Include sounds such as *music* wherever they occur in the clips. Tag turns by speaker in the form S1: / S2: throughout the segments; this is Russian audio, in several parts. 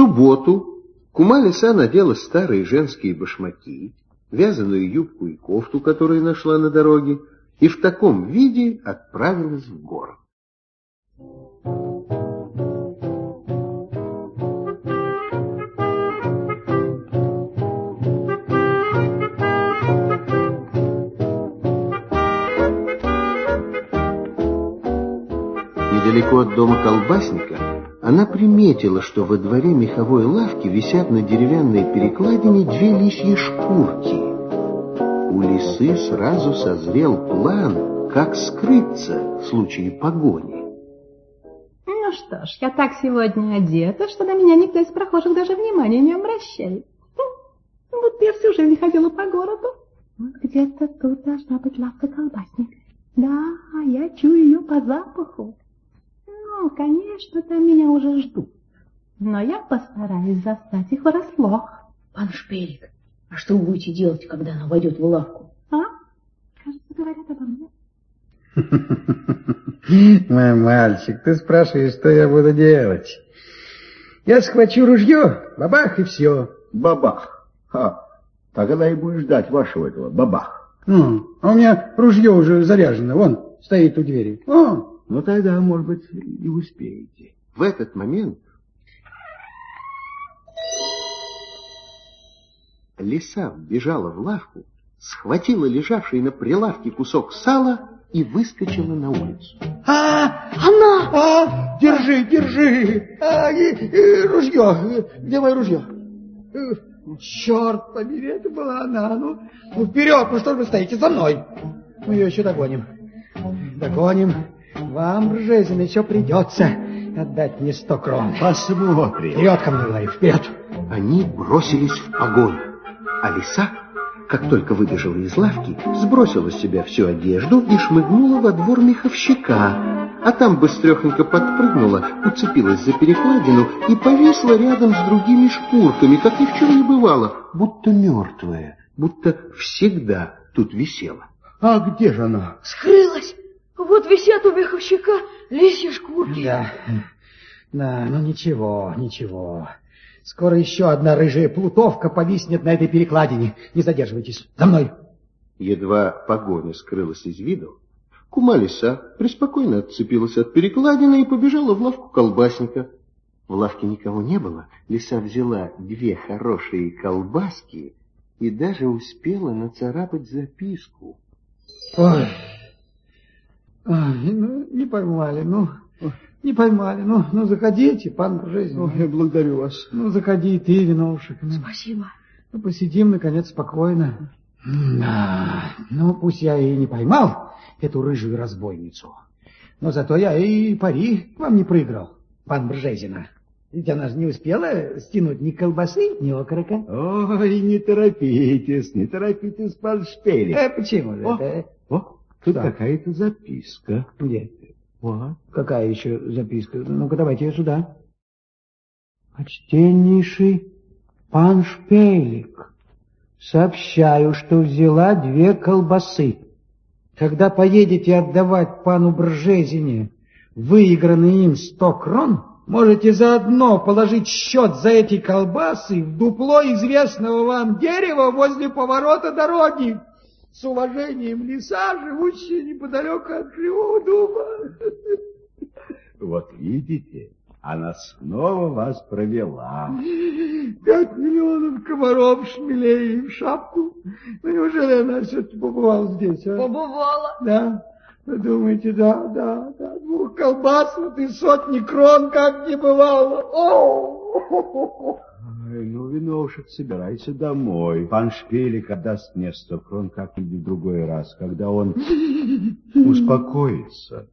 S1: субботу кума Лиса надела старые женские башмаки, вязаную юбку и кофту, которую нашла на дороге, и в таком виде отправилась в город. Недалеко от дома колбасника она приметила, что во дворе меховой лавки висят на деревянной перекладине две лисьи шкурки. У лисы сразу созрел план, как скрыться в случае погони.
S2: Ну что ж, я так сегодня одета, что на меня никто из прохожих даже внимания не обращает. Будто я всю жизнь ходила по городу. Где-то тут должна быть лавка колбасника. Да, я чую ее по запаху. Ну, конечно, там меня уже ждут. Но я постараюсь застать их врасплох.
S3: Пан Шпелик, а что вы будете делать, когда она войдет в лавку?
S2: А? Кажется, говорят обо мне. *laughs*
S4: Мой мальчик, ты спрашиваешь, что я буду делать? Я схвачу ружье, бабах и все.
S5: Бабах. Ха. Тогда и будешь ждать вашего этого бабах.
S4: Ну, а у меня ружье уже заряжено, вон, стоит у двери. О,
S5: ну, тогда, может быть, и успеете.
S1: В этот момент лиса вбежала в лавку, схватила лежавший на прилавке кусок сала и выскочила на улицу.
S4: А, она! А, держи, держи! А, и, и, ружье! Где мое ружье? Э, черт побери, это была она. Ну, ну вперед, ну что же вы стоите за мной? Мы ее еще догоним. Догоним. Вам, Ржезин, еще придется отдать мне сто крон.
S5: Посмотрим.
S4: Вперед ко мне, говорю, вперед.
S1: Они бросились в погоню, а лиса, как только выбежала из лавки, сбросила с себя всю одежду и шмыгнула во двор меховщика, а там быстрехонько подпрыгнула, уцепилась за перекладину и повисла рядом с другими шкурками, как ни в чем не бывало, будто мертвая, будто всегда тут висела.
S4: А где же она?
S3: Скрылась. Вот висят у меховщика лисьи шкурки.
S4: Да, да, ну ничего, ничего. Скоро еще одна рыжая плутовка повиснет на этой перекладине. Не задерживайтесь. За мной.
S1: Едва погоня скрылась из виду, кума лиса преспокойно отцепилась от перекладины и побежала в лавку колбасника. В лавке никого не было. Лиса взяла две хорошие колбаски и даже успела нацарапать записку.
S4: Ой, Ай, ну, не поймали, ну, не поймали. Ну, ну, заходите, пан жизнь.
S5: Ой, я благодарю вас.
S4: Ну, заходи ты, виновушек. Ну.
S3: Спасибо.
S4: Ну, посидим, наконец, спокойно. Да, ну, пусть я и не поймал эту рыжую разбойницу, но зато я и пари вам не проиграл, пан Бржезина. Ведь она же не успела стянуть ни колбасы, ни окорока.
S5: Ой, не торопитесь, не торопитесь, пан Шпелик.
S4: А почему же
S5: О,
S4: это?
S5: О, тут
S4: Да.
S5: какая-то записка.
S4: Где?
S5: Вот.
S4: Какая еще записка? Ну-ка, давайте ее сюда. Почтеннейший пан Шпелик, сообщаю, что взяла две колбасы. Когда поедете отдавать пану Бржезине выигранные им сто крон, можете заодно положить счет за эти колбасы в дупло известного вам дерева возле поворота дороги. С уважением лиса, живущая неподалеку от Кривого дуба.
S5: Вот видите, она снова вас провела.
S4: Пять миллионов комаров шмелей в шапку. Ну, неужели она все-таки побывала здесь, а?
S3: Побывала.
S4: Да. Вы думаете, да, да, да. Двух колбас вот и сотни крон как не бывало. О!
S5: Ой, ну, виновушек, собирайся домой. Пан Шпилик отдаст мне сто крон как-нибудь в другой раз, когда он *laughs* успокоится.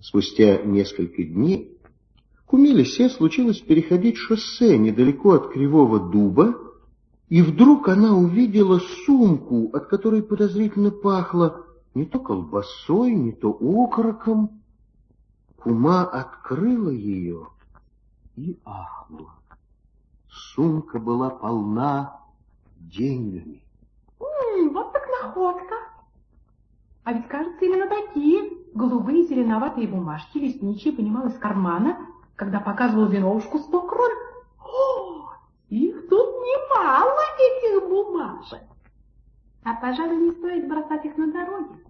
S1: Спустя несколько дней куме Лисе случилось переходить шоссе недалеко от Кривого Дуба, и вдруг она увидела сумку, от которой подозрительно пахло не то колбасой, не то окороком. Кума открыла ее и ахнула. Сумка была полна деньгами.
S2: М, вот так находка. А ведь, кажется, именно такие голубые зеленоватые бумажки лесничий понимал из кармана, когда показывал виновушку сто крон. О, их тут немало, этих бумажек. А, пожалуй, не стоит бросать их на дороге.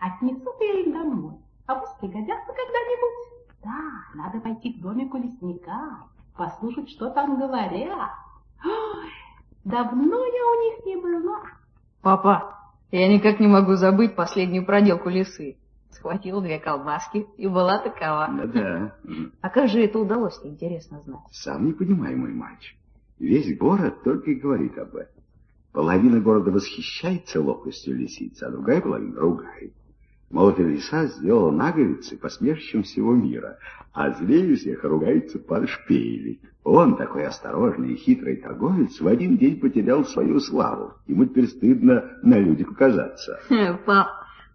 S2: Отнесу-ка я их домой, а пусть пригодятся когда-нибудь. Да, надо пойти к домику лесника, послушать, что там говорят. Ой, давно я у них не была.
S3: Папа, я никак не могу забыть последнюю проделку лисы. Схватила две колбаски и была такова.
S5: Да-да.
S3: А как же это удалось, интересно знать.
S5: Сам не понимаю, мой мальчик. Весь город только и говорит об этом. Половина города восхищается ловкостью лисицы, а другая половина ругает. Мол, эта лиса сделала наговицы посмешищем всего мира, а злее всех ругается пан Шпейлик. Он, такой осторожный и хитрый торговец, в один день потерял свою славу. Ему теперь стыдно на людях показаться.
S3: Пап,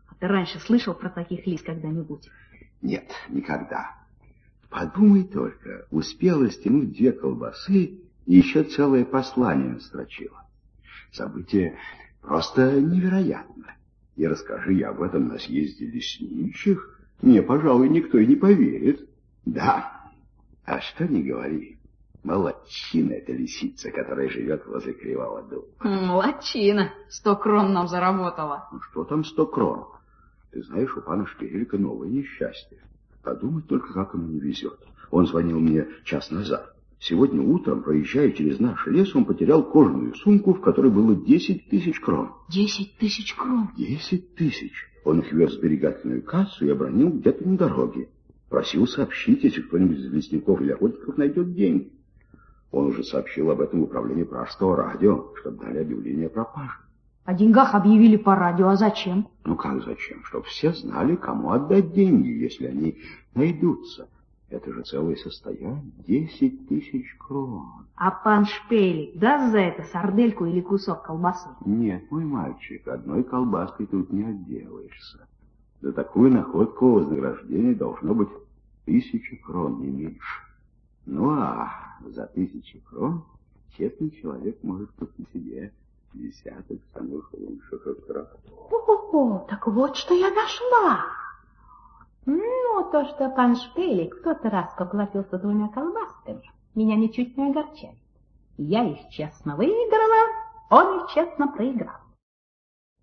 S3: а ты раньше слышал про таких лис когда-нибудь?
S5: Нет, никогда. Подумай только, успела стянуть две колбасы и еще целое послание настрочила. Событие просто невероятно. И расскажи я об этом на съезде лесничьих, мне, пожалуй, никто и не поверит. Да, а что не говори, молодчина эта лисица, которая живет возле Кривого дуба.
S3: Молодчина, сто крон нам заработала.
S5: Ну что там сто крон? Ты знаешь, у пана Шпигелька новое несчастье. Подумать только, как ему не везет. Он звонил мне час назад. Сегодня утром, проезжая через наш лес, он потерял кожаную сумку, в которой было десять тысяч крон.
S3: Десять тысяч крон?
S5: Десять тысяч. Он их вез в сберегательную кассу и обронил где-то на дороге. Просил сообщить, если кто-нибудь из лесников или охотников найдет деньги. Он уже сообщил об этом в управлении Пражского радио, чтобы дали объявление о пропаже.
S3: О деньгах объявили по радио, а зачем?
S5: Ну как зачем? Чтобы все знали, кому отдать деньги, если они найдутся. Это же целое состояние, десять тысяч крон.
S3: А пан Шпелик даст за это сардельку или кусок колбасы?
S5: Нет, мой мальчик, одной колбаской тут не отделаешься. За такую находку вознаграждение должно быть тысяча крон, не меньше. Ну а за тысячу крон честный человек может купить себе десяток самых лучших отрад.
S2: О, так вот что я нашла. То, что пан Шпелик в тот раз поплатился двумя колбасками, меня ничуть не огорчает. Я их честно выиграла, он их честно проиграл.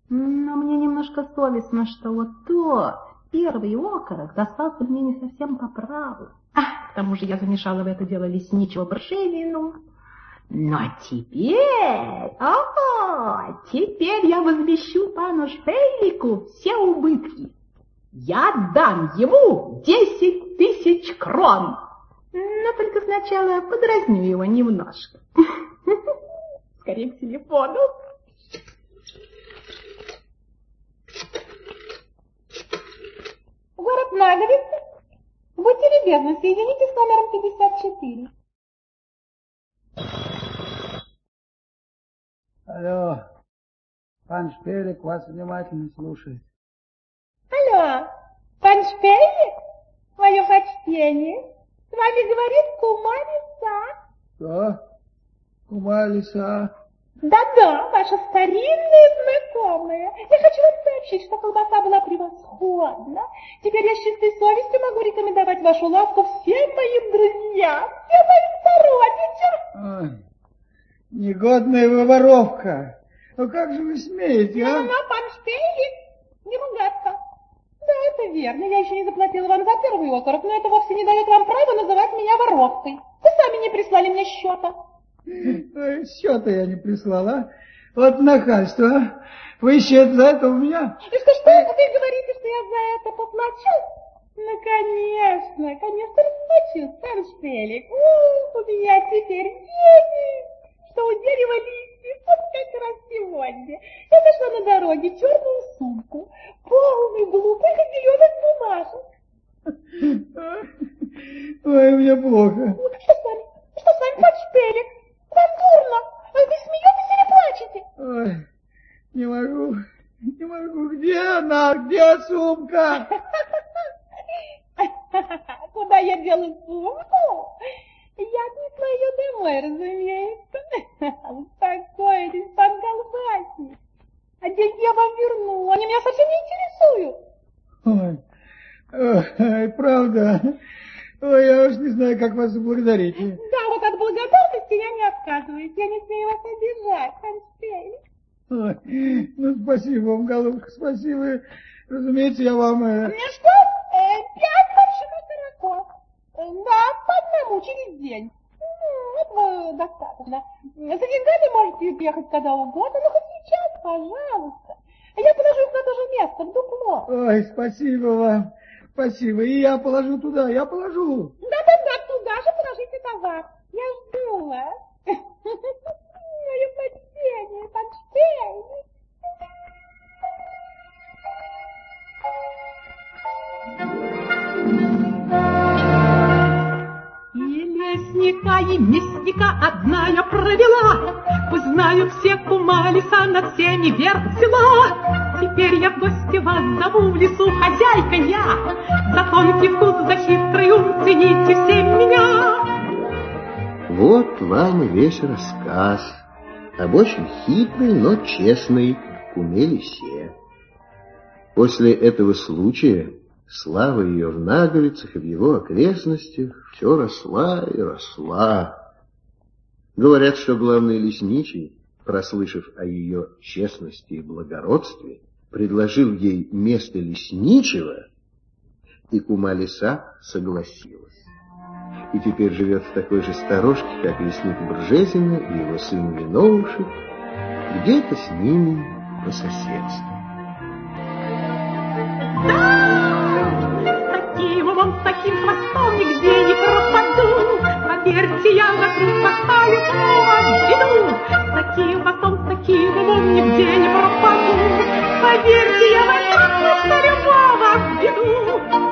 S2: Но мне немножко совестно, что вот тот первый окорок достался мне не совсем по праву. А, к тому же я замешала в это дело лесничего Бршевину. Но теперь, о, теперь я возмещу пану Шпейлику все убытки. Я дам ему десять тысяч крон. Но только сначала подразню его немножко. *laughs* Скорее к телефону. Город Наговицы. Будьте любезны, соедините с номером 54.
S4: Алло, пан Шпелик вас внимательно слушает.
S2: Пан Шпелик? Мое почтение. С вами говорит кума Лиса.
S4: Что? Кума Лиса?
S2: Да-да, ваша старинная знакомая. Я хочу вам сообщить, что колбаса была превосходна. Теперь я с чистой совестью могу рекомендовать вашу лавку всем моим друзьям, всем моим сородичам.
S4: Ой, негодная вы воровка. Ну как же вы смеете, а?
S2: Ну, пан Шпейлик, не ругаться. Да, это верно. Я еще не заплатила вам за первый окорок, но это вовсе не дает вам права называть меня воровкой. Вы сами не прислали мне счета.
S4: Счета я не прислала. Вот нахальство, а? Вы счет за это у меня?
S2: И что, что вы говорите, что я за это поплачу? Ну, конечно, конечно, расплачу, сам Шпелик. У, у меня теперь денег, что у дерева листьев, вот как раз сегодня. Я нашла на дороге черную сумку, полную глупых и зеленых бумажек.
S4: Плохо.
S2: Что с вами? Что с вами, пан Шпелик? Вам дурно? Вы смеетесь или плачете?
S4: Ой, не могу, не могу. Где она? Где сумка? *laughs*
S2: Куда я делаю сумку? Я отнесла ее домой, разумеется. *laughs* Успокойтесь, пан Колбасник. А деньги я вам верну, они меня совсем не интересуют.
S4: Ой, ой, правда. Ой, я уж не знаю, как вас благодарить.
S2: Да, вот от благодарности я не отказываюсь. Я не смею вас обижать, Констель.
S4: Ой, ну, спасибо вам, голубка, спасибо. Разумеется, я вам... Э...
S2: Ну что, э, пять больших окороков. Э, да, по одному через день. Ну, этого достаточно. За деньгами можете уехать когда угодно, но хоть сейчас, пожалуйста. Я положу их на то же место, в дупло.
S4: Ой, спасибо вам. Спасибо. И я положу туда, я положу.
S2: Да-да-да, туда же положите товар. Я жду вас. Мое почтение, почтение.
S6: И лесника, и мясника одна я провела, Пусть знают все кумалиса над всеми верх села. Теперь я в гости вас зову в лесу, хозяйка я, За тонкий вкус, за хитрый ум цените все меня.
S1: Вот вам и весь рассказ об очень хитрой, но честной Кумелисе. После этого случая слава ее в Наговицах и в его окрестностях все росла и росла. Говорят, что главный лесничий, прослышав о ее честности и благородстве, предложил ей место лесничего, и Кума-лиса согласилась. И теперь живет в такой же сторожке, как лесник Бржезина и его сын Виновушек, где-то с ними по соседству.
S6: Таким умом, с таким хвостом нигде не пропаду. Поверьте, я вокруг хвоста лесного веду. С таким платью, потом такие дымом нигде не пропаду. Поверьте, я вас просто любого введу.